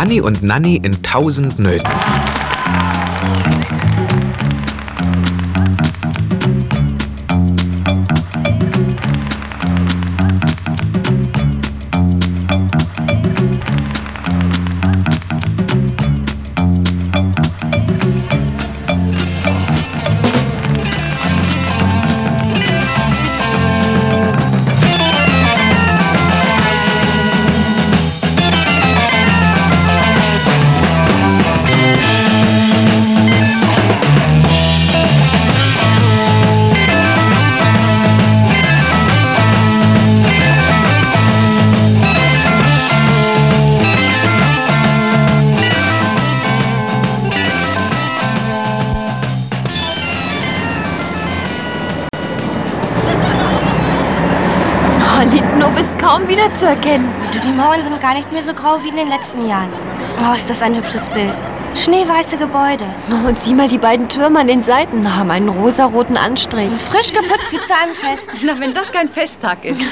Hanni und Nanni in tausend Nöten. Kaum wiederzuerkennen. Du, die Mauern sind gar nicht mehr so grau wie in den letzten Jahren. Oh, ist das ein hübsches Bild. Schneeweiße Gebäude. Oh, und sieh mal, die beiden Türme an den Seiten haben einen rosaroten Anstrich. Frisch geputzt wie zu einem Fest. Na, wenn das kein Festtag ist.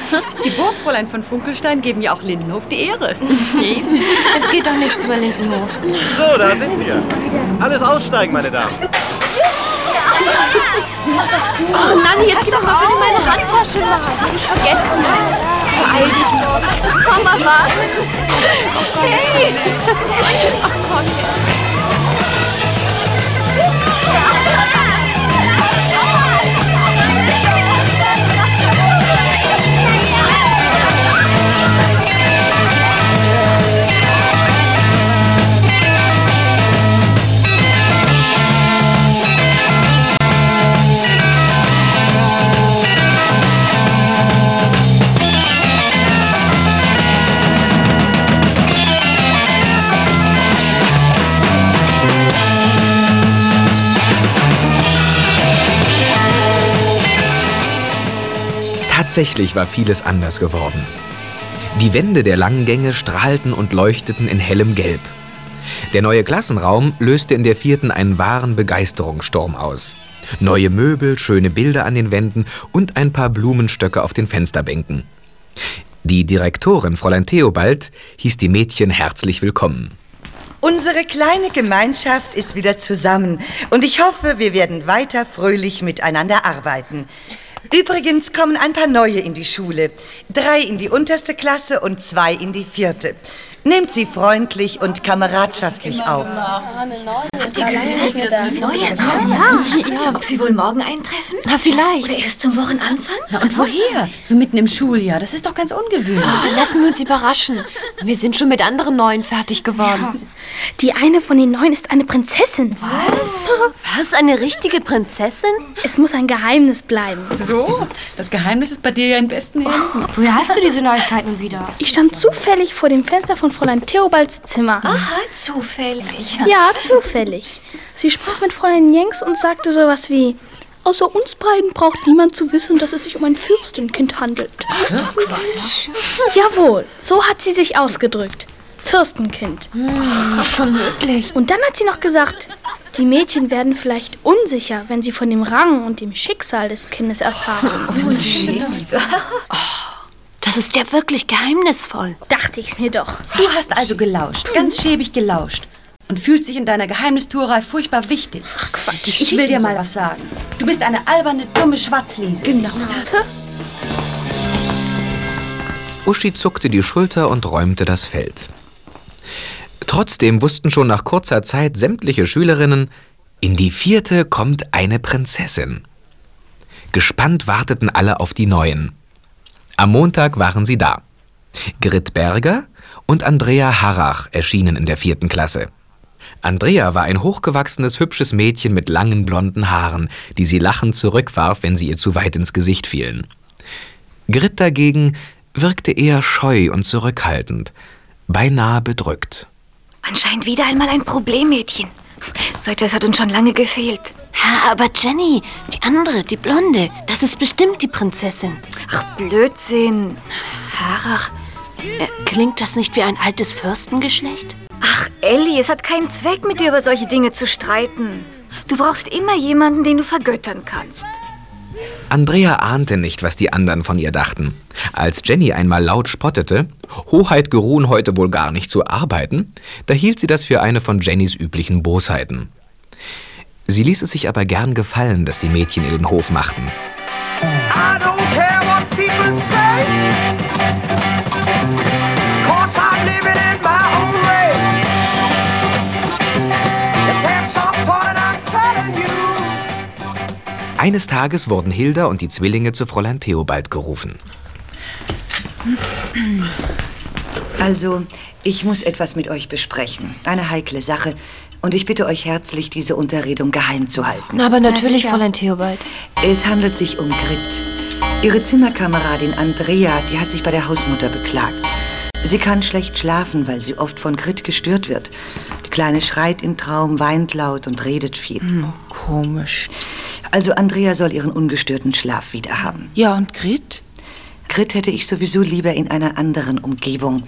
Die Burgfräulein von Funkelstein geben ja auch Lindenhof die Ehre. Es geht doch nichts über Lindenhof. So, da sind wir. Alles aussteigen, meine Damen. Oh, Nanni, jetzt gib doch mal bitte meine Handtasche mal. Hab ich vergessen. Beeil dich. Jetzt komm mal. Hey. Ach komm. Tatsächlich war vieles anders geworden. Die Wände der langen Gänge strahlten und leuchteten in hellem Gelb. Der neue Klassenraum löste in der vierten einen wahren Begeisterungssturm aus. Neue Möbel, schöne Bilder an den Wänden und ein paar Blumenstöcke auf den Fensterbänken. Die Direktorin, Fräulein Theobald, hieß die Mädchen herzlich willkommen. Unsere kleine Gemeinschaft ist wieder zusammen und ich hoffe, wir werden weiter fröhlich miteinander arbeiten. Übrigens kommen ein paar neue in die Schule. Drei in die unterste Klasse und zwei in die vierte. Nehmt sie freundlich und kameradschaftlich auf. Habt ihr gehört, dass neue kommen? Ja. Ob sie wohl morgen eintreffen? Na, vielleicht. Oder erst zum Wochenanfang? Na, und woher? So mitten im Schuljahr. Das ist doch ganz ungewöhnlich. Oh, lassen wir uns überraschen. Wir sind schon mit anderen Neuen fertig geworden. Die eine von den neun ist eine Prinzessin. Was? Eine richtige Prinzessin? Es muss ein Geheimnis bleiben. So? Das Geheimnis ist bei dir ja in besten Händen. Woher hast du diese Neuigkeiten wieder? Ich stand zufällig vor dem Fenster von Fräulein Theobalds Zimmer. Aha, zufällig. Ja, zufällig. Sie sprach mit Fräulein Jenks und sagte sowas wie: Außer uns beiden braucht niemand zu wissen, dass es sich um ein Fürstenkind handelt. Ach, Quatsch. Jawohl, so hat sie sich ausgedrückt. Fürstenkind. Schon möglich. Und dann hat sie noch gesagt, die Mädchen werden vielleicht unsicher, wenn sie von dem Rang und dem Schicksal des Kindes erfahren. Das ist ja wirklich geheimnisvoll. Dachte ich's mir doch. Du hast also gelauscht, ganz schäbig gelauscht. Und fühlst dich in deiner Geheimnistuerei furchtbar wichtig. Ach Quatsch. Ich will dir mal was sagen. Du bist eine alberne, dumme Schwatzliese. Genau. Uschi zuckte die Schulter und räumte das Feld. Trotzdem wussten schon nach kurzer Zeit sämtliche Schülerinnen, in die vierte kommt eine Prinzessin. Gespannt warteten alle auf die Neuen. Am Montag waren sie da. Grit Berger und Andrea Harrach erschienen in der vierten Klasse. Andrea war ein hochgewachsenes, hübsches Mädchen mit langen blonden Haaren, die sie lachend zurückwarf, wenn sie ihr zu weit ins Gesicht fielen. Grit dagegen wirkte eher scheu und zurückhaltend, beinahe bedrückt. Anscheinend wieder einmal ein Problemmädchen. So etwas hat uns schon lange gefehlt. Ja, aber Jenny, die andere, die Blonde, das ist bestimmt die Prinzessin. Ach, Blödsinn. Harach, äh, klingt das nicht wie ein altes Fürstengeschlecht? Ach, Ellie, es hat keinen Zweck, mit dir über solche Dinge zu streiten. Du brauchst immer jemanden, den du vergöttern kannst. Andrea ahnte nicht, was die anderen von ihr dachten. Als Jenny einmal laut spottete, Hoheit geruhen heute wohl gar nicht zu arbeiten, da hielt sie das für eine von Jennys üblichen Bosheiten. Sie ließ es sich aber gern gefallen, dass die Mädchen ihr den Hof machten. I don't care what people say. Eines Tages wurden Hilda und die Zwillinge zu Fräulein Theobald gerufen. Also, ich muss etwas mit euch besprechen. Eine heikle Sache. Und ich bitte euch herzlich, diese Unterredung geheim zu halten. Aber natürlich, Fräulein Theobald. Es handelt sich um Grit. Ihre Zimmerkameradin Andrea, die hat sich bei der Hausmutter beklagt. Sie kann schlecht schlafen, weil sie oft von Grit gestört wird. Die Kleine schreit im Traum, weint laut und redet viel. Komisch. Also Andrea soll ihren ungestörten Schlaf wiederhaben. Ja, und Grit? Grit hätte ich sowieso lieber in einer anderen Umgebung.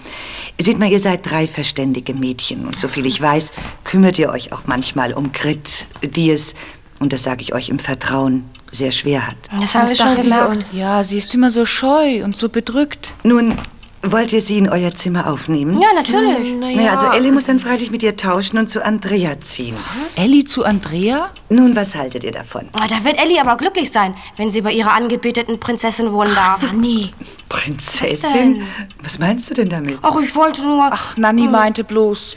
Seht mal, ihr seid drei verständige Mädchen. Und soviel ich weiß, kümmert ihr euch auch manchmal um Grit, die es, und das sage ich euch im Vertrauen, sehr schwer hat. Das haben wir schon gemerkt. Ja, sie ist immer so scheu und so bedrückt. Nun, wollt ihr sie in euer Zimmer aufnehmen? Ja, natürlich. Naja, also Ellie muss dann freilich mit ihr tauschen und zu Andrea ziehen. Ellie zu Andrea? Nun, was haltet ihr davon? Oh, da wird Ellie aber glücklich sein, wenn sie bei ihrer angebeteten Prinzessin wohnen darf. Nanni. Prinzessin? Was meinst du denn damit? Ach, ich wollte nur... Ach, Nanni meinte bloß,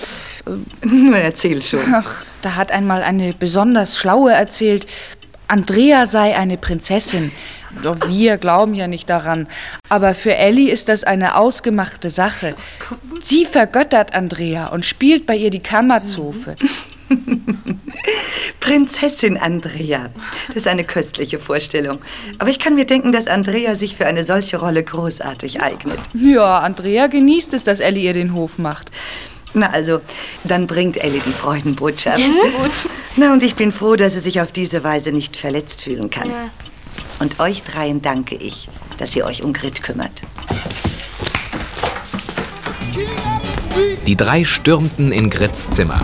Nun, erzähl schon. ach, da hat einmal eine besonders schlaue erzählt, Andrea sei eine Prinzessin. Doch wir glauben ja nicht daran. Aber für Ellie ist das eine ausgemachte Sache. Sie vergöttert Andrea und spielt bei ihr die Kammerzofe. Prinzessin Andrea. Das ist eine köstliche Vorstellung. Aber ich kann mir denken, dass Andrea sich für eine solche Rolle großartig eignet. Ja, Andrea genießt es, dass Ellie ihr den Hof macht. Na also, dann bringt Ellie die Freudenbotschaft. Ja, ist gut. Na, und ich bin froh, dass sie sich auf diese Weise nicht verletzt fühlen kann. Und euch dreien danke ich, dass ihr euch um Grit kümmert. Die drei stürmten in Grits Zimmer.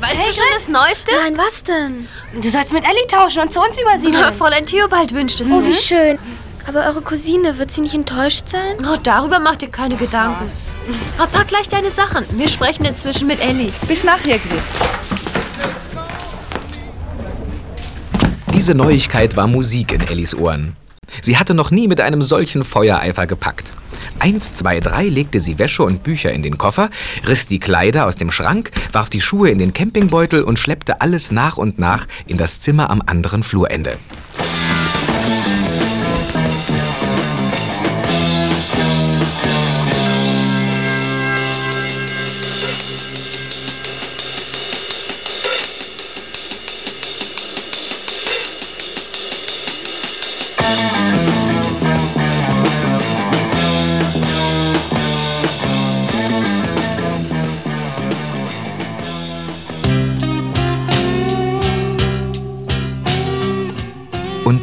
Weißt du schon das Neueste? Nein, was denn? Du sollst mit Ellie tauschen und zu uns übersiedeln. Fräulein Theobald wünscht es Oh, wie schön. Aber eure Cousine, wird sie nicht enttäuscht sein? Oh, darüber mach dir keine Gedanken. Aber pack gleich deine Sachen. Wir sprechen inzwischen mit Ellie. Bis nachher, Grit. Diese Neuigkeit war Musik in Ellis Ohren. Sie hatte noch nie mit einem solchen Feuereifer gepackt. Eins, zwei, drei legte sie Wäsche und Bücher in den Koffer, riss die Kleider aus dem Schrank, warf die Schuhe in den Campingbeutel und schleppte alles nach und nach in das Zimmer am anderen Flurende.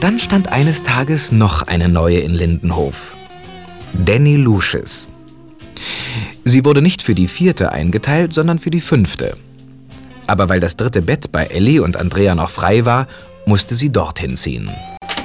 Dann stand eines Tages noch eine neue in Lindenhof. Danny Lucius. Sie wurde nicht für die vierte eingeteilt, sondern für die fünfte. Aber weil das dritte Bett bei Ellie und Andrea noch frei war, musste sie dorthin ziehen.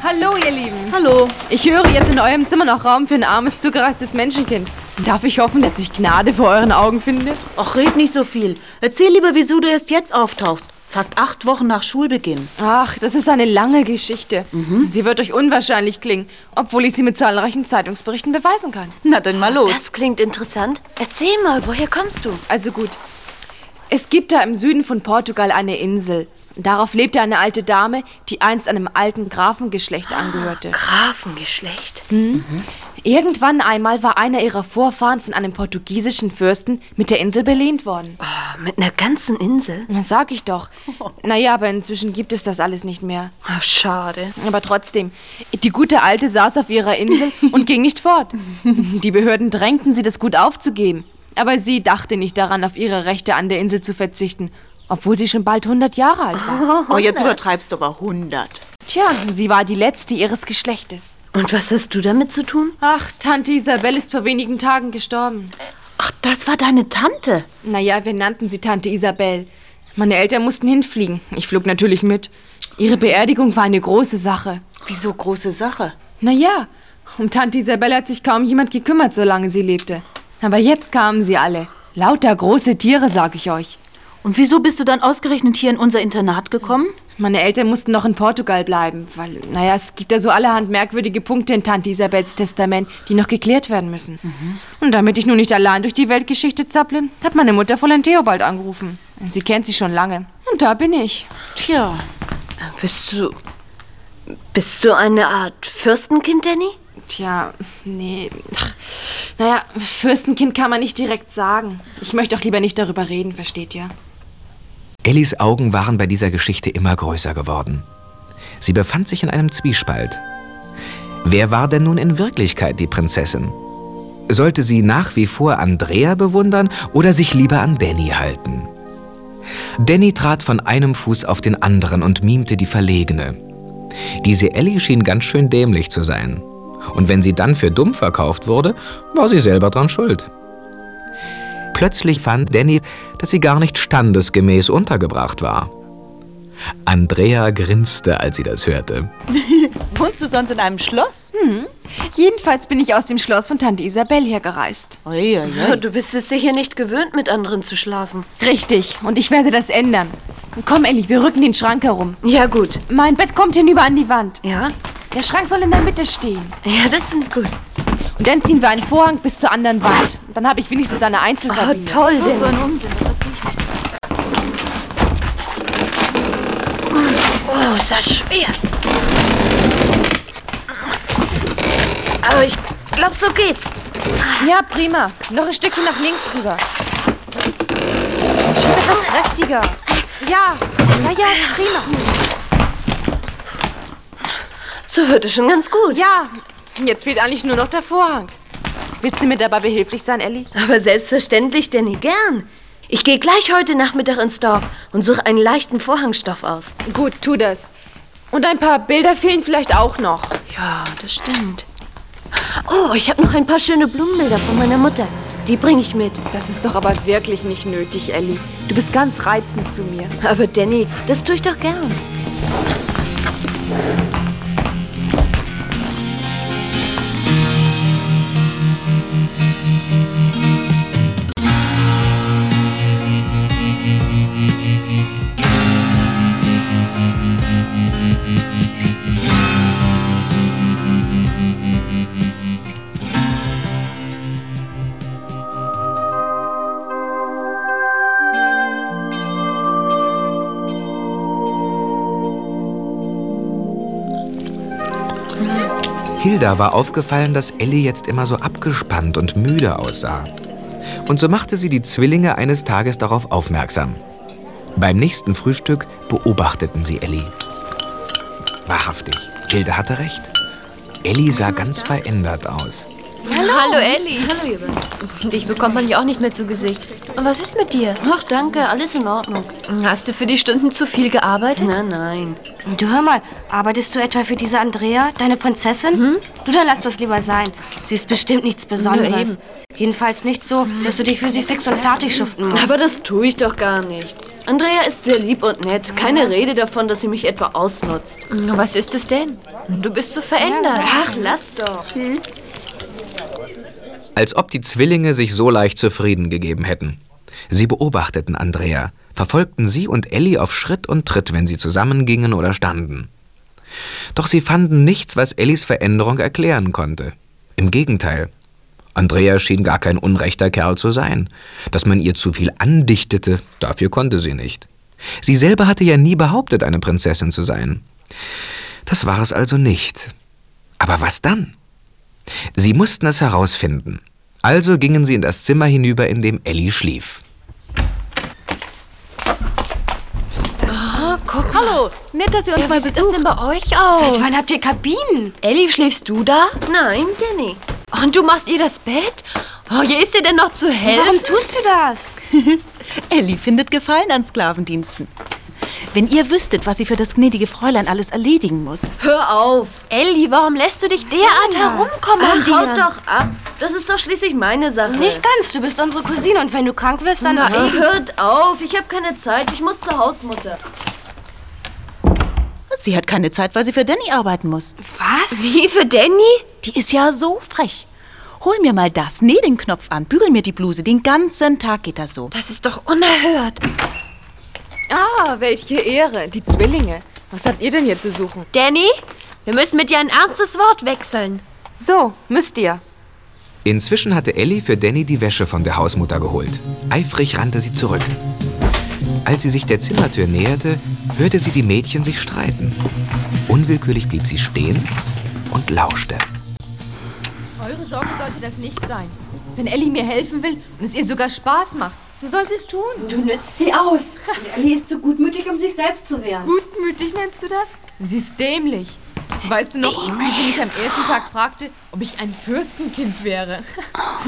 Hallo, ihr Lieben. Hallo. Ich höre, ihr habt in eurem Zimmer noch Raum für ein armes, zugereistes Menschenkind. Darf ich hoffen, dass ich Gnade vor euren Augen finde? Ach, red nicht so viel. Erzähl lieber, wieso du erst jetzt auftauchst. Fast acht Wochen nach Schulbeginn. Ach, das ist eine lange Geschichte. Sie wird euch unwahrscheinlich klingen, obwohl ich sie mit zahlreichen Zeitungsberichten beweisen kann. Na dann mal los. Das klingt interessant. Erzähl mal, woher kommst du? Also gut. Es gibt da im Süden von Portugal eine Insel. Darauf lebte eine alte Dame, die einst einem alten Grafengeschlecht angehörte. Grafengeschlecht. Irgendwann einmal war einer ihrer Vorfahren von einem portugiesischen Fürsten mit der Insel belehnt worden. Mit einer ganzen Insel? Na, sag ich doch. Naja, aber inzwischen gibt es das alles nicht mehr. Ach, schade. Aber trotzdem, die gute Alte saß auf ihrer Insel und ging nicht fort. Die Behörden drängten sie, das Gut aufzugeben. Aber sie dachte nicht daran, auf ihre Rechte an der Insel zu verzichten, obwohl sie schon bald 100 Jahre alt war. Oh, jetzt übertreibst du aber 100. Tja, sie war die letzte ihres Geschlechtes. Und was hast du damit zu tun? Ach, Tante Isabel ist vor wenigen Tagen gestorben. Ach, das war deine Tante. Naja, wir nannten sie Tante Isabel. Meine Eltern mussten hinfliegen. Ich flog natürlich mit. Ihre Beerdigung war eine große Sache. Wieso große Sache? Naja, um Tante Isabelle hat sich kaum jemand gekümmert, solange sie lebte. Aber jetzt kamen sie alle. Lauter große Tiere, sag ich euch. Und wieso bist du dann ausgerechnet hier in unser Internat gekommen? Meine Eltern mussten noch in Portugal bleiben, weil, naja, es gibt ja so allerhand merkwürdige Punkte in Tante Isabels Testament, die noch geklärt werden müssen. Und damit ich nun nicht allein durch die Weltgeschichte zapple, hat meine Mutter Fräulein Theobald angerufen. Sie kennt sie schon lange. Und da bin ich. Tja. Bist du. Bist du eine Art Fürstenkind, Danny? Tja, nee. Ach, naja, Fürstenkind kann man nicht direkt sagen. Ich möchte auch lieber nicht darüber reden, versteht ihr? Ellis Augen waren bei dieser Geschichte immer größer geworden. Sie befand sich in einem Zwiespalt. Wer war denn nun in Wirklichkeit die Prinzessin? Sollte sie nach wie vor Andrea bewundern oder sich lieber an Danny halten? Danny trat von einem Fuß auf den anderen und mimte die Verlegene. Diese Ellie schien ganz schön dämlich zu sein. Und wenn sie dann für dumm verkauft wurde, war sie selber dran schuld. Plötzlich fand Danny, dass sie gar nicht standesgemäß untergebracht war. Andrea grinste, als sie das hörte. Wohnst du sonst in einem Schloss? Hm. Jedenfalls bin ich aus dem Schloss von Tante Isabel hergereist. Du bist es sicher nicht gewöhnt, mit anderen zu schlafen. Richtig, und ich werde das ändern. Komm, Ellie, wir rücken den Schrank herum. Ja, gut. Mein Bett kommt hinüber an die Wand. Ja? Der Schrank soll in der Mitte stehen. Ja, das ist gut. Und dann ziehen wir einen Vorhang bis zur anderen Wand. Und dann habe ich wenigstens eine Einzelkabine. Oh, toll, So ein Unsinn, da verzieh ich mich Oh, ist das schwer. Aber ich glaube, so geht's. Ja, prima. Noch ein Stückchen nach links rüber. Schieb etwas kräftiger. Ja, ja, ja, prima. So wird es schon ganz gut. Ja, jetzt fehlt eigentlich nur noch der Vorhang. Willst du mir dabei behilflich sein, Ellie? Aber selbstverständlich, Danny, gern. Ich gehe gleich heute Nachmittag ins Dorf und suche einen leichten Vorhangstoff aus. Gut, tu das. Und ein paar Bilder fehlen vielleicht auch noch. Ja, das stimmt. Oh, ich habe noch ein paar schöne Blumenbilder von meiner Mutter. Die bringe ich mit. Das ist doch aber wirklich nicht nötig, Ellie. Du bist ganz reizend zu mir. Aber Danny, das tue ich doch gern. Hilda war aufgefallen, dass Ellie jetzt immer so abgespannt und müde aussah. Und so machte sie die Zwillinge eines Tages darauf aufmerksam. Beim nächsten Frühstück beobachteten sie Ellie. Wahrhaftig, Hilda hatte recht. Ellie sah ganz verändert aus. Hallo. Hallo, Ellie. Hallo, Ivan. Dich bekommt man ja auch nicht mehr zu Gesicht. Und was ist mit dir? Ach, danke, alles in Ordnung. Hast du für die Stunden zu viel gearbeitet? Nein, nein. Du hör mal, arbeitest du etwa für diese Andrea, deine Prinzessin? Hm? Du, dann lass das lieber sein. Sie ist bestimmt nichts Besonderes. Jedenfalls nicht so, dass du dich für sie fix und fertig schuften musst. Aber das tue ich doch gar nicht. Andrea ist sehr lieb und nett. Keine Rede davon, dass sie mich etwa ausnutzt. Was ist es denn? Du bist so verändert. Ach, lass doch. Als ob die Zwillinge sich so leicht zufrieden gegeben hätten. Sie beobachteten Andrea, verfolgten sie und Ellie auf Schritt und Tritt, wenn sie zusammengingen oder standen. Doch sie fanden nichts, was Ellis Veränderung erklären konnte. Im Gegenteil. Andrea schien gar kein unrechter Kerl zu sein. Dass man ihr zu viel andichtete, dafür konnte sie nicht. Sie selber hatte ja nie behauptet, eine Prinzessin zu sein. Das war es also nicht. Aber was dann? Sie mussten es herausfinden. Also gingen sie in das Zimmer hinüber, in dem Ellie schlief. Ah, guck Hallo, nett, dass ihr uns Ja, mal wie sieht das denn bei euch aus? Seit wann habt ihr Kabinen? Ellie, schläfst du da? Nein, Danny. Und du machst ihr das Bett? Oh, hier ist dir denn noch zu helfen? Warum tust du das? Ellie findet Gefallen an Sklavendiensten. Wenn ihr wüsstet, was sie für das gnädige Fräulein alles erledigen muss. Hör auf! Elli, warum lässt du dich derart herumkommandieren? Ach, haut doch ab! Das ist doch schließlich meine Sache. Nicht ganz, du bist unsere Cousine und wenn du krank wirst, dann... Na, hört auf! Ich habe keine Zeit. Ich muss zur Hausmutter. Sie hat keine Zeit, weil sie für Danny arbeiten muss. Was? Wie für Danny? Die ist ja so frech. Hol mir mal das, näh den Knopf an, bügel mir die Bluse. Den ganzen Tag geht das so. Das ist doch unerhört. Ah, welche Ehre. Die Zwillinge. Was habt ihr denn hier zu suchen? Danny, wir müssen mit dir ein ernstes Wort wechseln. So, müsst ihr. Inzwischen hatte Ellie für Danny die Wäsche von der Hausmutter geholt. Eifrig rannte sie zurück. Als sie sich der Zimmertür näherte, hörte sie die Mädchen sich streiten. Unwillkürlich blieb sie stehen und lauschte. Sorge sollte das nicht sein. Wenn Ellie mir helfen will und es ihr sogar Spaß macht, dann soll sie es tun. Du nützt sie aus. Ellie ist zu gutmütig, um sich selbst zu wehren. Gutmütig nennst du das? Sie ist dämlich. Weißt du noch, wie sie mich am ersten Tag fragte, ob ich ein Fürstenkind wäre?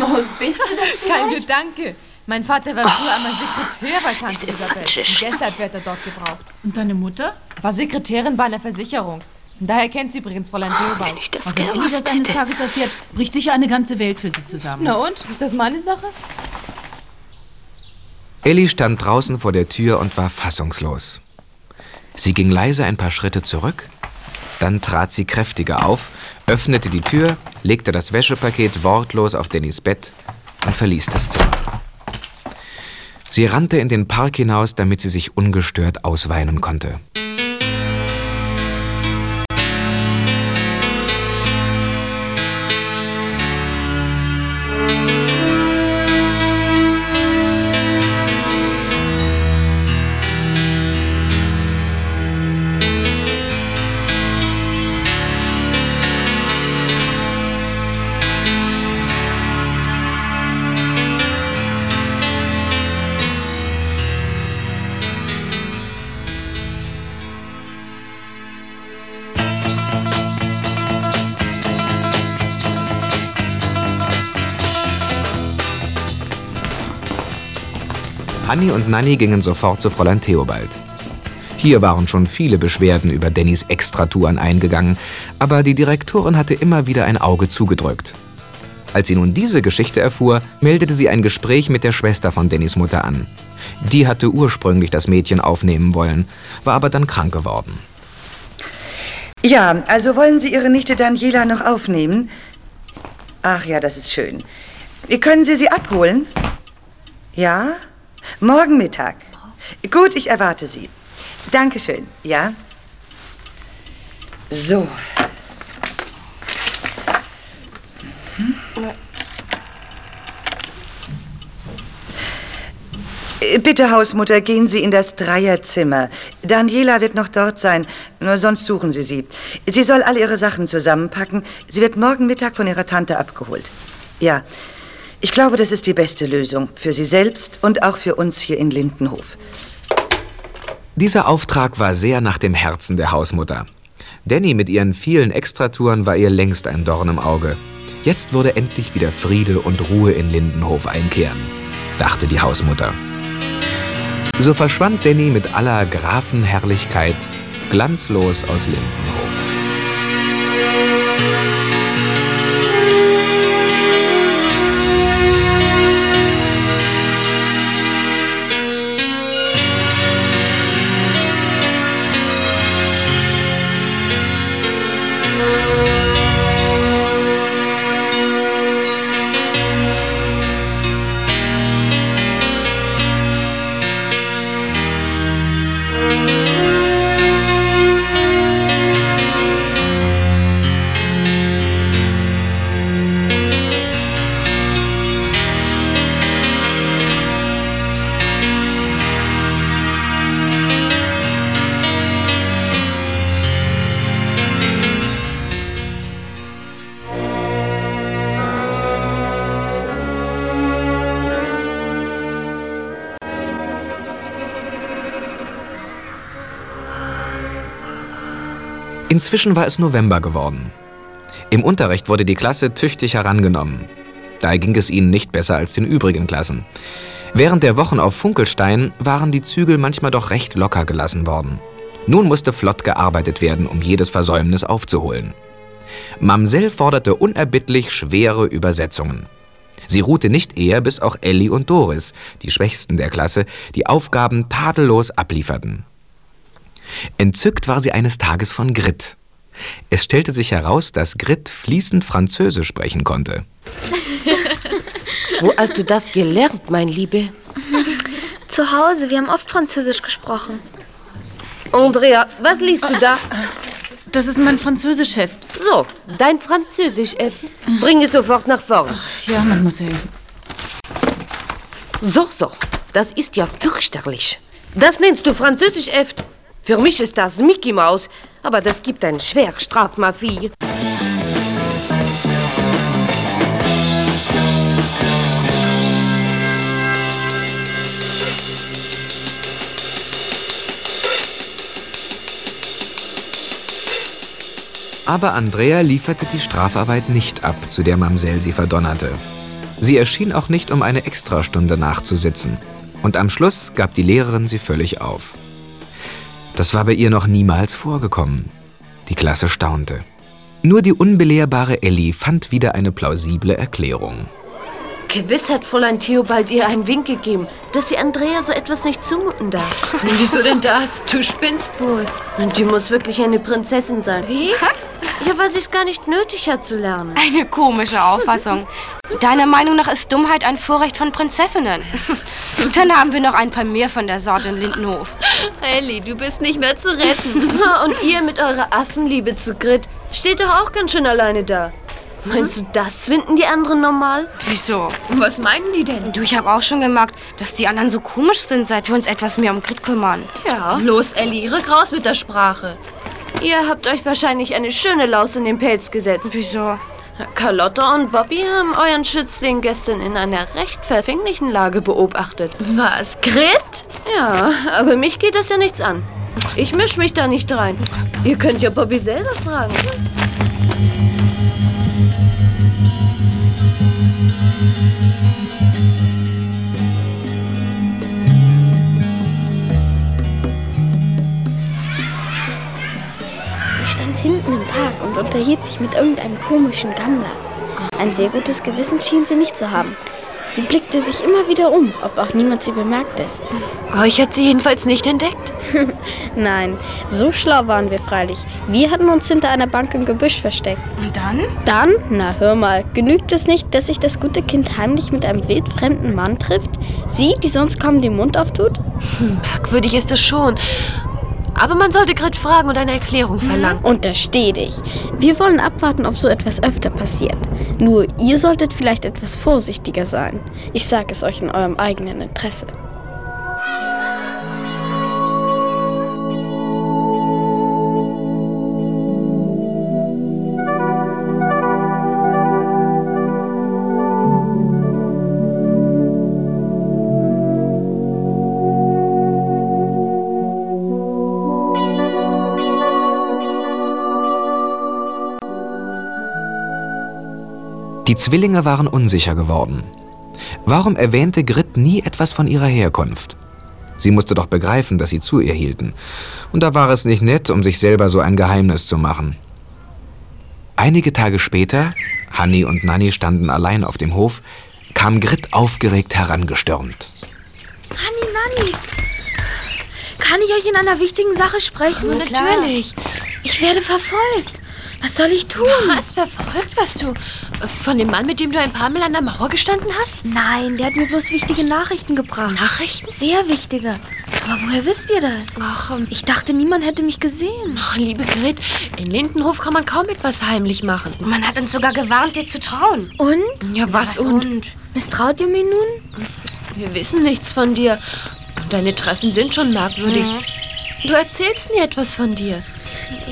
Oh, bist du das Kein vielleicht? Gedanke. Mein Vater war früher einmal Sekretär bei Tante Isabel. Und deshalb wird er dort gebraucht. Und deine Mutter? War Sekretärin bei einer Versicherung. Daher kennt sie übrigens Fräulein Theobald. wenn ich das Und wenn Ellie gewusst das eines. Tages erfährt, bricht sicher eine ganze Welt für sie zusammen. Na und? Ist das meine Sache? Ellie stand draußen vor der Tür und war fassungslos. Sie ging leise ein paar Schritte zurück, dann trat sie kräftiger auf, öffnete die Tür, legte das Wäschepaket wortlos auf Dannys Bett und verließ das Zimmer. Sie rannte in den Park hinaus, damit sie sich ungestört ausweinen konnte. Hanni und Nanni gingen sofort zu Fräulein Theobald. Hier waren schon viele Beschwerden über Dannys Extratouren eingegangen, aber die Direktorin hatte immer wieder ein Auge zugedrückt. Als sie nun diese Geschichte erfuhr, meldete sie ein Gespräch mit der Schwester von Dannys Mutter an. Die hatte ursprünglich das Mädchen aufnehmen wollen, war aber dann krank geworden. Ja, also wollen Sie Ihre Nichte Daniela noch aufnehmen? Ach ja, das ist schön. Können Sie sie abholen? Ja? Morgen Mittag. Gut, ich erwarte Sie. Dankeschön, ja? So. Äh, Bitte, Hausmutter, gehen Sie in das Dreierzimmer. Daniela wird noch dort sein, nur sonst suchen Sie sie. Sie soll alle ihre Sachen zusammenpacken. Sie wird morgen Mittag von ihrer Tante abgeholt. Ja, ich glaube, das ist die beste Lösung. Für Sie selbst und auch für uns hier in Lindenhof. Dieser Auftrag war sehr nach dem Herzen der Hausmutter. Danny mit ihren vielen Extratouren war ihr längst ein Dorn im Auge. Jetzt würde endlich wieder Friede und Ruhe in Lindenhof einkehren, dachte die Hausmutter. So verschwand Danny mit aller Grafenherrlichkeit glanzlos aus Lindenhof. Inzwischen war es November geworden. Im Unterricht wurde die Klasse tüchtig herangenommen. Da ging es ihnen nicht besser als den übrigen Klassen. Während der Wochen auf Funkelstein waren die Zügel manchmal doch recht locker gelassen worden. Nun musste flott gearbeitet werden, um jedes Versäumnis aufzuholen. Mamsell forderte unerbittlich schwere Übersetzungen. Sie ruhte nicht eher, bis auch Elli und Doris, die Schwächsten der Klasse, die Aufgaben tadellos ablieferten. Entzückt war sie eines Tages von Grit. Es stellte sich heraus, dass Grit fließend Französisch sprechen konnte. Wo hast du das gelernt, mein Liebe? Zu Hause, wir haben oft Französisch gesprochen. Andrea, was liest du da? Das ist mein Französischheft. So, dein Französischheft. Bring es sofort nach vorn. Ja, Mademoiselle. So, so. Das ist ja fürchterlich. Das nennst du Französischheft? Für mich ist das Mickey Maus, aber das gibt ein schwer Strafmafie. Aber Andrea lieferte die Strafarbeit nicht ab, zu der Mamsell sie verdonnerte. Sie erschien auch nicht, um eine Extrastunde nachzusitzen. Und am Schluss gab die Lehrerin sie völlig auf. Das war bei ihr noch niemals vorgekommen. Die Klasse staunte. Nur die unbelehrbare Elli fand wieder eine plausible Erklärung. Gewiss hat Fräulein Theobald ihr einen Wink gegeben, dass sie Andrea so etwas nicht zumuten darf. Wieso denn das? Du spinnst wohl. Und die muss wirklich eine Prinzessin sein. Wie? Ja, weil sie es gar nicht nötig hat zu lernen. Eine komische Auffassung. Deiner Meinung nach ist Dummheit ein Vorrecht von Prinzessinnen. Dann haben wir noch ein paar mehr von der Sorte in Lindenhof. Elli, du bist nicht mehr zu retten. Und ihr mit eurer Affenliebe zu Grit steht doch auch ganz schön alleine da. Meinst du, das finden die anderen normal? Wieso? Was meinen die denn? Du, ich habe auch schon gemerkt, dass die anderen so komisch sind, seit wir uns etwas mehr um Grit kümmern. Ja. Los, Elli, rück raus mit der Sprache. Ihr habt euch wahrscheinlich eine schöne Laus in den Pelz gesetzt. Wieso? Carlotta und Bobby haben euren Schützling gestern in einer recht verfänglichen Lage beobachtet. Was? Grit? Ja, aber mich geht das ja nichts an. Ich misch mich da nicht rein. Ihr könnt ja Bobby selber fragen. Hinten im Park und unterhielt sich mit irgendeinem komischen Gammler. Ein sehr gutes Gewissen schien sie nicht zu haben. Sie blickte sich immer wieder um, ob auch niemand sie bemerkte. Euch hat sie jedenfalls nicht entdeckt. Nein, so schlau waren wir freilich. Wir hatten uns hinter einer Bank im Gebüsch versteckt. Und dann? Dann, na hör mal, genügt es nicht, dass sich das gute Kind heimlich mit einem wildfremden Mann trifft? Sie, die sonst kaum den Mund auftut? Merkwürdig ist es schon. Aber man sollte Grit fragen und eine Erklärung verlangen. Untersteh dich. Wir wollen abwarten, ob so etwas öfter passiert. Nur ihr solltet vielleicht etwas vorsichtiger sein. Ich sage es euch in eurem eigenen Interesse. Die Zwillinge waren unsicher geworden. Warum erwähnte Grit nie etwas von ihrer Herkunft? Sie musste doch begreifen, dass sie zu ihr hielten. Und da war es nicht nett, um sich selber so ein Geheimnis zu machen. Einige Tage später, Hanni und Nanni standen allein auf dem Hof, kam Grit aufgeregt herangestürmt. Hanni, Nanni. Kann ich euch in einer wichtigen Sache sprechen? Aber natürlich. Ich werde verfolgt. Was soll ich tun? Was verfolgt was du? Von dem Mann, mit dem du ein paar Mal an der Mauer gestanden hast? Nein, der hat mir bloß wichtige Nachrichten gebracht. Nachrichten? Sehr wichtige. Aber woher wisst ihr das? Ach, ähm, Ich dachte, niemand hätte mich gesehen. oh, liebe Grit, in Lindenhof kann man kaum etwas heimlich machen. Man hat uns sogar gewarnt, dir zu trauen. Und? Ja, was, und? Misstraut ihr mir nun? Wir wissen nichts von dir. Und deine Treffen sind schon merkwürdig. Du erzählst nie etwas von dir.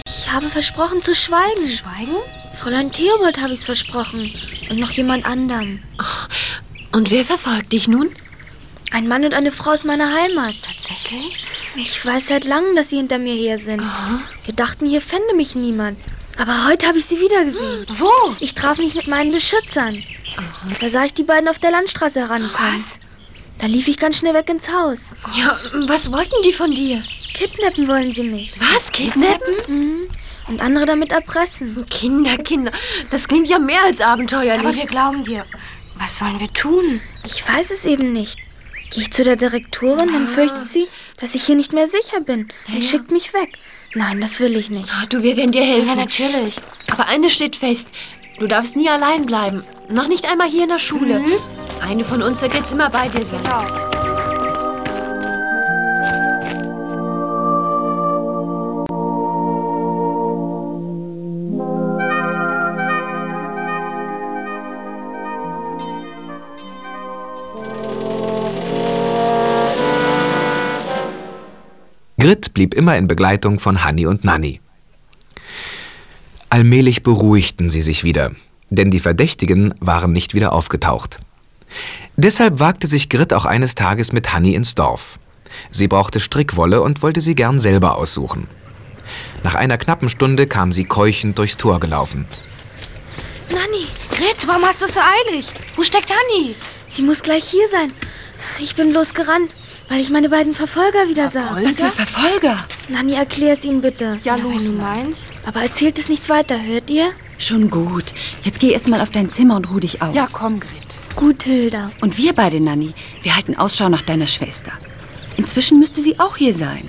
Ich habe versprochen zu schweigen. Zu schweigen? Fräulein Theobald habe ich's versprochen. Und noch jemand anderem. Und wer verfolgt dich nun? Ein Mann und eine Frau aus meiner Heimat. Tatsächlich? Ich weiß seit langem, dass sie hinter mir her sind. Wir dachten, hier fände mich niemand. Aber heute habe ich sie wieder gesehen. Wo? Ich traf mich mit meinen Beschützern. Da sah ich die beiden auf der Landstraße herankommen. Was? Da lief ich ganz schnell weg ins Haus. Ja, was wollten die von dir? Kidnappen wollen sie mich. Was? Kidnappen? Mhm. Und andere damit erpressen. Kinder, Kinder, das klingt ja mehr als abenteuerlich. Aber wir glauben dir. Was sollen wir tun? Ich weiß es eben nicht. Gehe ich zu der Direktorin, dann fürchtet sie, dass ich hier nicht mehr sicher bin und Ja. schickt mich weg. Nein, das will ich nicht. Ach, du, wir werden dir helfen. Ja, natürlich. Aber eines steht fest. Du darfst nie allein bleiben. Noch nicht einmal hier in der Schule. Eine von uns wird jetzt immer bei dir sein. Grit blieb immer in Begleitung von Hanni und Nanni. Allmählich beruhigten sie sich wieder, denn die Verdächtigen waren nicht wieder aufgetaucht. Deshalb wagte sich Grit auch eines Tages mit Hanni ins Dorf. Sie brauchte Strickwolle und wollte sie gern selber aussuchen. Nach einer knappen Stunde kam sie keuchend durchs Tor gelaufen. Nanni, Grit, warum hast du es so eilig? Wo steckt Hanni? sie muss gleich hier sein. Ich bin losgerannt, weil ich meine beiden Verfolger wieder sah. Was für Verfolger? Nanni, erklär es ihnen bitte. Ja, los. Wenn du meinst. Aber erzählt es nicht weiter, hört ihr? Schon gut. Jetzt geh erst mal auf dein Zimmer und ruh dich aus. Ja, komm, Grit. Gut, Hilda. Und wir beide, Nanni, wir halten Ausschau nach deiner Schwester. Inzwischen müsste sie auch hier sein.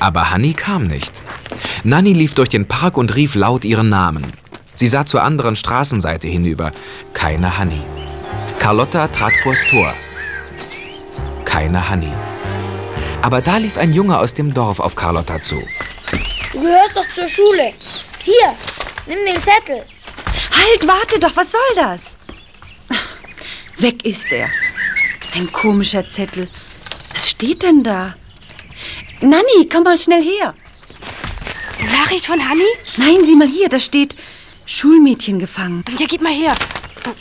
Aber Hanni kam nicht. Nanni lief durch den Park und rief laut ihren Namen. Sie sah zur anderen Straßenseite hinüber. Keine Hanni. Carlotta trat vors Tor. Keine Hanni. Aber da lief ein Junge aus dem Dorf auf Carlotta zu. Du gehörst doch zur Schule. Hier, nimm den Zettel. Halt, warte doch, was soll das? Weg ist er. Ein komischer Zettel. Was steht denn da? Nanni, komm mal schnell her. Eine Nachricht von Hanni? Nein, sieh mal hier, da steht Schulmädchen gefangen. Ja, gib mal her.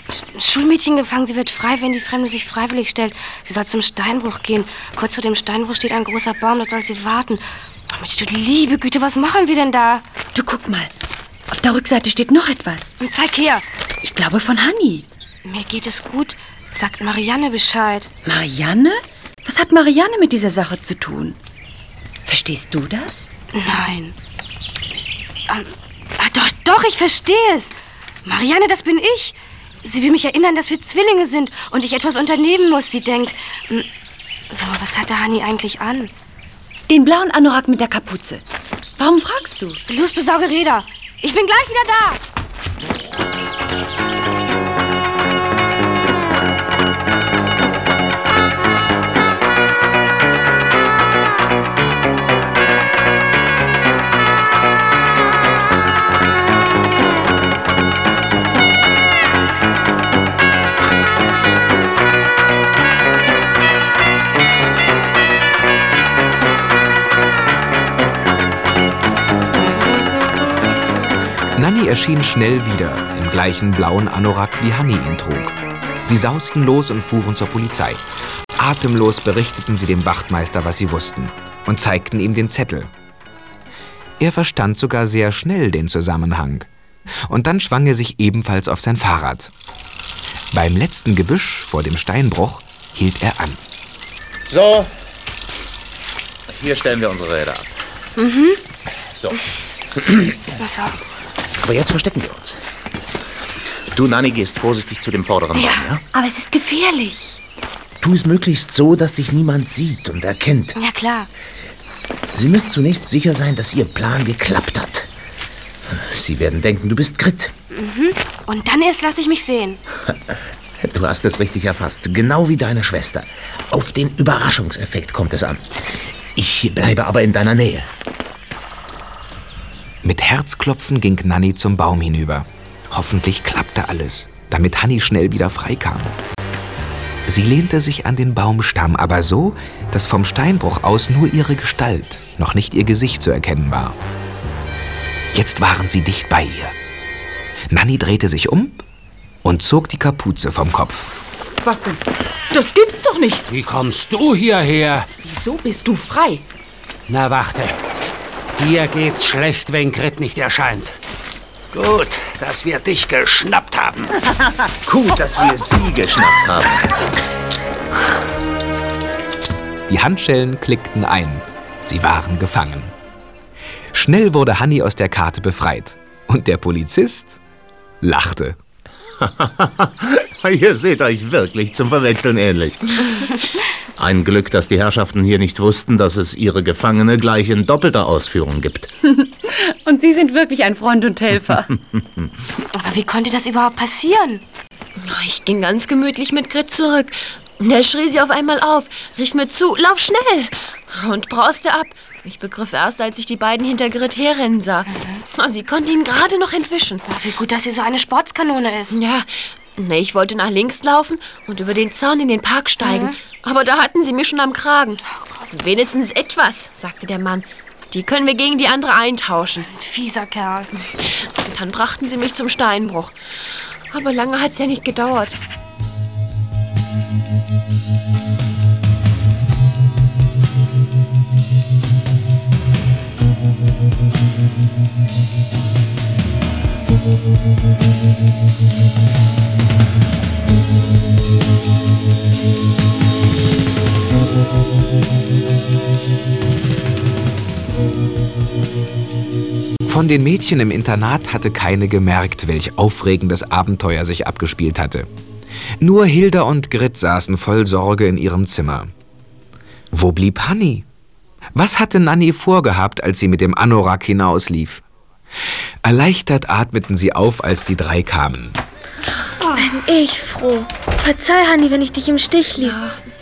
Sch- Schulmädchen gefangen, sie wird frei, wenn die Fremde sich freiwillig stellt. Sie soll zum Steinbruch gehen. Kurz vor dem Steinbruch steht ein großer Baum, dort soll sie warten. Oh, Mensch, du liebe Güte, was machen wir denn da? Du guck mal. Auf der Rückseite steht noch etwas. Zeig her. Ich glaube von Hanni. Mir geht es gut. Sagt Marianne Bescheid. Marianne? Was hat Marianne mit dieser Sache zu tun? Verstehst du das? Nein. Ähm, ah, doch, doch, ich verstehe es. Marianne, das bin ich. Sie will mich erinnern, dass wir Zwillinge sind und ich etwas unternehmen muss. Sie denkt, hm, so, was hatte Hanni eigentlich an? Den blauen Anorak mit der Kapuze. Warum fragst du? Los, besorge Räder. Ich bin gleich wieder da. Erschien schnell wieder, im gleichen blauen Anorak wie Hanni ihn trug. Sie sausten los und fuhren zur Polizei. Atemlos berichteten sie dem Wachtmeister, was sie wussten, und zeigten ihm den Zettel. Er verstand sogar sehr schnell den Zusammenhang. Und dann schwang er sich ebenfalls auf sein Fahrrad. Beim letzten Gebüsch vor dem Steinbruch hielt er an. So. Hier stellen wir unsere Räder ab. Mhm. So. Was auch? Aber jetzt verstecken wir uns. Du, Nanni, gehst vorsichtig zu dem vorderen Baum, ja? Aber es ist gefährlich. Tu es möglichst so, dass dich niemand sieht und erkennt. Ja, klar. Sie müssen zunächst sicher sein, dass Ihr Plan geklappt hat. Sie werden denken, du bist Grit. Mhm. Und dann erst lasse ich mich sehen. Du hast es richtig erfasst. Genau wie deine Schwester. Auf den Überraschungseffekt kommt es an. Ich bleibe aber in deiner Nähe. Mit Herzklopfen ging Nanni zum Baum hinüber. Hoffentlich klappte alles, damit Hanni schnell wieder freikam. Sie lehnte sich an den Baumstamm, aber so, dass vom Steinbruch aus nur ihre Gestalt, noch nicht ihr Gesicht zu erkennen war. Jetzt waren sie dicht bei ihr. Nanni drehte sich um und zog die Kapuze vom Kopf. Was denn? Das gibt's doch nicht. Wie kommst du hierher? Wieso bist du frei? Na, warte. Dir geht's schlecht, wenn Grit nicht erscheint. Gut, dass wir dich geschnappt haben. Gut, dass wir sie geschnappt haben. Die Handschellen klickten ein. Sie waren gefangen. Schnell wurde Hanni aus der Karte befreit. Und der Polizist lachte. Ihr seht euch wirklich zum Verwechseln ähnlich. Ein Glück, dass die Herrschaften hier nicht wussten, dass es ihre Gefangene gleich in doppelter Ausführung gibt. Und Sie sind wirklich ein Freund und Helfer. Aber wie konnte das überhaupt passieren? Ich ging ganz gemütlich mit Grit zurück. Da schrie sie auf einmal auf, rief mir zu, lauf schnell! Und brauste ab. Ich begriff erst, als ich die beiden hinter Grit herrennen sah. Sie konnte ihn gerade noch entwischen. Wie gut, dass sie so eine Sportskanone ist. Ja, ich wollte nach links laufen und über den Zaun in den Park steigen. Mhm. Aber da hatten sie mich schon am Kragen. Wenigstens etwas, sagte der Mann. Die können wir gegen die andere eintauschen. Fieser Kerl. Und dann brachten sie mich zum Steinbruch. Aber lange hat's ja nicht gedauert. Von den Mädchen im Internat hatte keine gemerkt, welch aufregendes Abenteuer sich abgespielt hatte. Nur Hilda und Grit saßen voll Sorge in ihrem Zimmer. Wo blieb Hanni? Was hatte Nanni vorgehabt, als sie mit dem Anorak hinauslief? Erleichtert atmeten sie auf, als die drei kamen. Bin ich froh. Verzeih, Hanni, wenn ich dich im Stich ließ.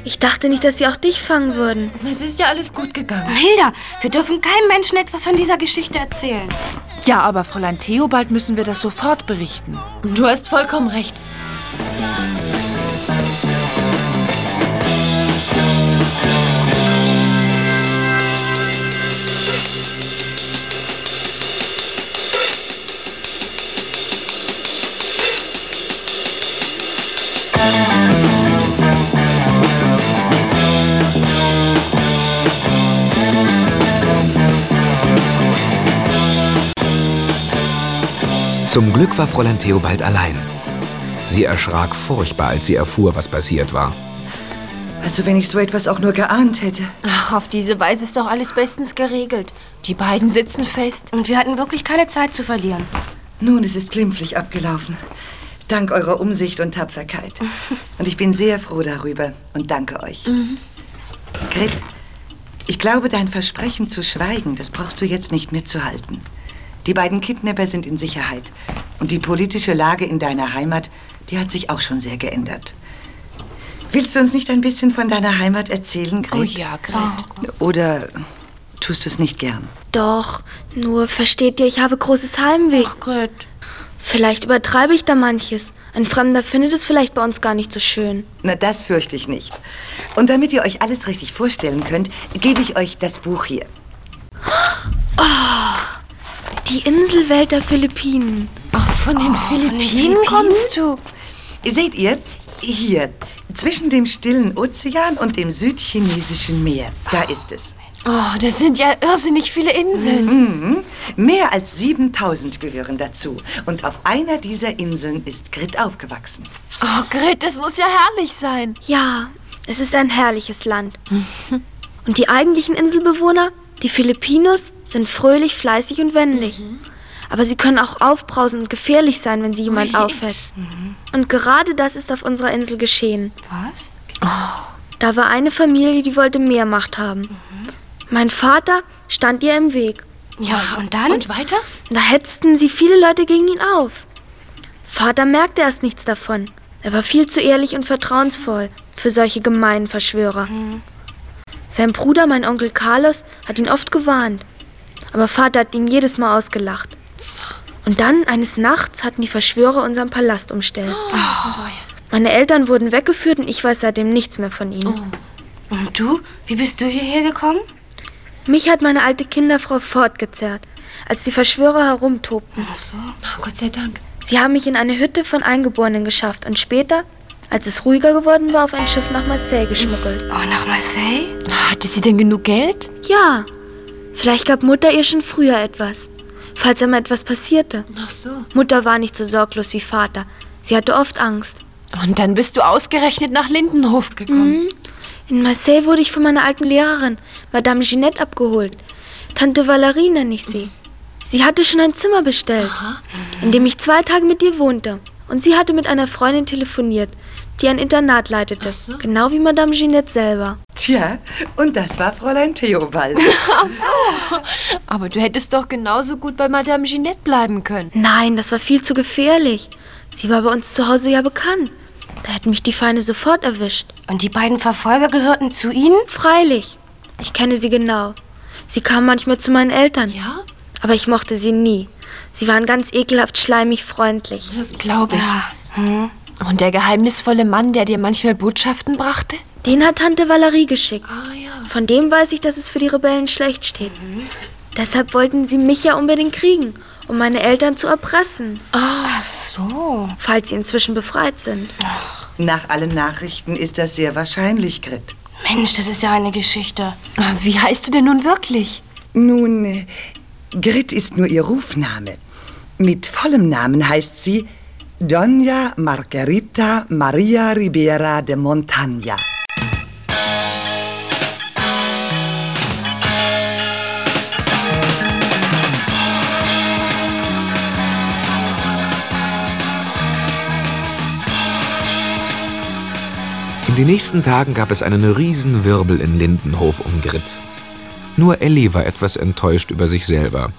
Ich dachte nicht, dass sie auch dich fangen würden. Es ist ja alles gut gegangen. Hilda, wir dürfen keinem Menschen etwas von dieser Geschichte erzählen. Ja, aber Fräulein Theobald müssen wir das sofort berichten. Du hast vollkommen recht. Zum Glück war Fräulein Theobald allein. Sie erschrak furchtbar, als sie erfuhr, was passiert war. Also wenn ich so etwas auch nur geahnt hätte. Ach, auf diese Weise ist doch alles bestens geregelt. Die beiden sitzen fest. Und wir hatten wirklich keine Zeit zu verlieren. Nun, es ist glimpflich abgelaufen. Dank eurer Umsicht und Tapferkeit. Und ich bin sehr froh darüber und danke euch. Grit, ich glaube, dein Versprechen zu schweigen, das brauchst du jetzt nicht mehr zu halten. Die beiden Kidnapper sind in Sicherheit. Und die politische Lage in deiner Heimat, die hat sich auch schon sehr geändert. Willst du uns nicht ein bisschen von deiner Heimat erzählen, Grit? Oh ja, Grit. Oder tust du es nicht gern? Doch, nur versteht ihr, ich habe großes Heimweh. Ach Gott. Vielleicht übertreibe ich da manches. Ein Fremder findet es vielleicht bei uns gar nicht so schön. Na, das fürchte ich nicht. Und damit ihr euch alles richtig vorstellen könnt, gebe ich euch das Buch hier. Oh, die Inselwelt der Philippinen. Ach, von den Philippinen kommst du? Seht ihr? Hier, zwischen dem stillen Ozean und dem südchinesischen Meer. Da ist es. Oh, das sind ja irrsinnig viele Inseln. Mhm. Mehr als 7000 gehören dazu. Und auf einer dieser Inseln ist Grit aufgewachsen. Oh, Grit, das muss ja herrlich sein. Ja, es ist ein herrliches Land. Und die eigentlichen Inselbewohner, die Filipinos, sind fröhlich, fleißig und wendig. Aber sie können auch aufbrausend und gefährlich sein, wenn sie jemand Ui. aufhetzt. Und gerade das ist auf unserer Insel geschehen. Was? Da war eine Familie, die wollte mehr Macht haben. Mein Vater stand ihr im Weg. Ja, und dann? Und weiter? Da hetzten sie viele Leute gegen ihn auf. Vater merkte erst nichts davon. Er war viel zu ehrlich und vertrauensvoll für solche gemeinen Verschwörer. Sein Bruder, mein Onkel Carlos, hat ihn oft gewarnt. Aber Vater hat ihn jedes Mal ausgelacht. Und dann, eines Nachts, hatten die Verschwörer unseren Palast umstellt. Meine Eltern wurden weggeführt und ich weiß seitdem nichts mehr von ihnen. Und du? Wie bist du hierher gekommen? Mich hat meine alte Kinderfrau fortgezerrt, als die Verschwörer herumtobten. Oh, Gott sei Dank. Sie haben mich in eine Hütte von Eingeborenen geschafft und später, als es ruhiger geworden war, auf ein Schiff nach Marseille geschmuggelt. Oh, nach Marseille? Hatte sie denn genug Geld? Ja. Vielleicht gab Mutter ihr schon früher etwas. Falls einmal etwas passierte. Ach so. Mutter war nicht so sorglos wie Vater. Sie hatte oft Angst. Und dann bist du ausgerechnet nach Lindenhof gekommen. Mhm. In Marseille wurde ich von meiner alten Lehrerin, Madame Ginette, abgeholt. Tante Valerie nenne ich sie. Sie hatte schon ein Zimmer bestellt, in dem ich zwei Tage mit ihr wohnte. Und sie hatte mit einer Freundin telefoniert, die ein Internat leitete. Genau wie Madame Ginette selber. Tja, und das war Fräulein Theobald. Ach so. Aber du hättest doch genauso gut bei Madame Ginette bleiben können. Nein, das war viel zu gefährlich. Sie war bei uns zu Hause ja bekannt. Da hätten mich die Feinde sofort erwischt. Und die beiden Verfolger gehörten zu Ihnen? Freilich. Ich kenne sie genau. Sie kam manchmal zu meinen Eltern. Ja? Aber ich mochte sie nie. Sie waren ganz ekelhaft schleimig freundlich. Das glaube ich. Hm. Und der geheimnisvolle Mann, der dir manchmal Botschaften brachte? Den hat Tante Valerie geschickt. Ah, ja. Von dem weiß ich, dass es für die Rebellen schlecht steht. Mhm. Deshalb wollten sie mich ja unbedingt kriegen, um meine Eltern zu erpressen. Ach so. Falls sie inzwischen befreit sind. Nach allen Nachrichten ist das sehr wahrscheinlich, Grit. Mensch, das ist ja eine Geschichte. Wie heißt du denn nun wirklich? Nun, äh, Grit ist nur ihr Rufname. Mit vollem Namen heißt sie Doña Margarita Maria Ribera de Montaña. In den nächsten Tagen gab es einen Riesenwirbel in Lindenhof um Grit. Nur Ellie war etwas enttäuscht über sich selber.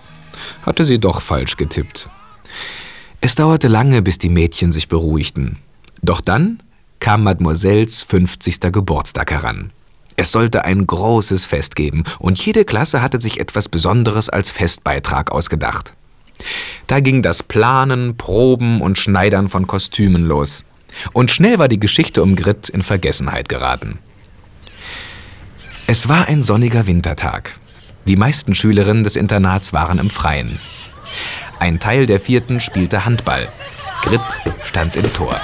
Hatte sie doch falsch getippt. Es dauerte lange, bis die Mädchen sich beruhigten. Doch dann kam Mademoiselles 50. Geburtstag heran. Es sollte ein großes Fest geben und jede Klasse hatte sich etwas Besonderes als Festbeitrag ausgedacht. Da ging das Planen, Proben und Schneidern von Kostümen los. Und schnell war die Geschichte um Grit in Vergessenheit geraten. Es war ein sonniger Wintertag. Die meisten Schülerinnen des Internats waren im Freien. Ein Teil der vierten spielte Handball. Grit stand im Tor.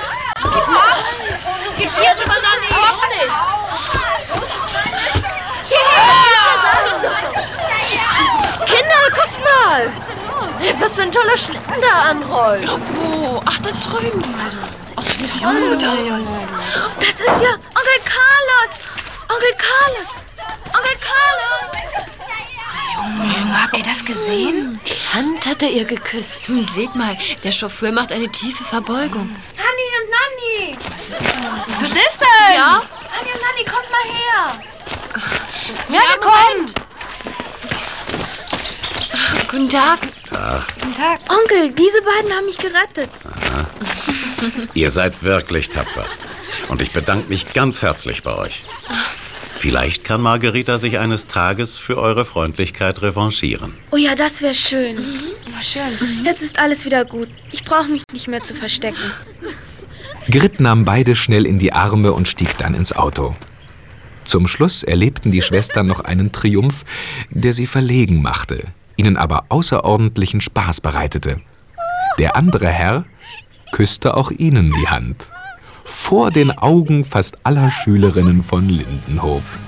Kinder, guckt mal! Was ist denn los? Was für ein toller Schlitten da anrollt. Wo? Ach, da drüben. Ach, wie gut aus. Das ist ja Onkel Carlos. Onkel Carlos. Onkel Carlos. Junge, Junge, habt ihr das gesehen? Die Hand hat er ihr geküsst. Hm, seht mal, der Chauffeur macht eine tiefe Verbeugung. Hanni und Nanni. Was ist denn? Was ist denn? Ja? Hanni und Nanni, kommt mal her. Ja, ja kommt. Guten Tag. Tag. Guten Tag. Onkel, diese beiden haben mich gerettet. Aha. Ihr seid wirklich tapfer. Und ich bedanke mich ganz herzlich bei euch. Vielleicht kann Margarita sich eines Tages für eure Freundlichkeit revanchieren. Oh ja, das wäre schön. Mhm. schön. Jetzt ist alles wieder gut. Ich brauche mich nicht mehr zu verstecken. Grit nahm beide schnell in die Arme und stieg dann ins Auto. Zum Schluss erlebten die Schwestern noch einen Triumph, der sie verlegen machte, ihnen aber außerordentlichen Spaß bereitete. Der andere Herr küsste auch ihnen die Hand. Vor den Augen fast aller Schülerinnen von Lindenhof.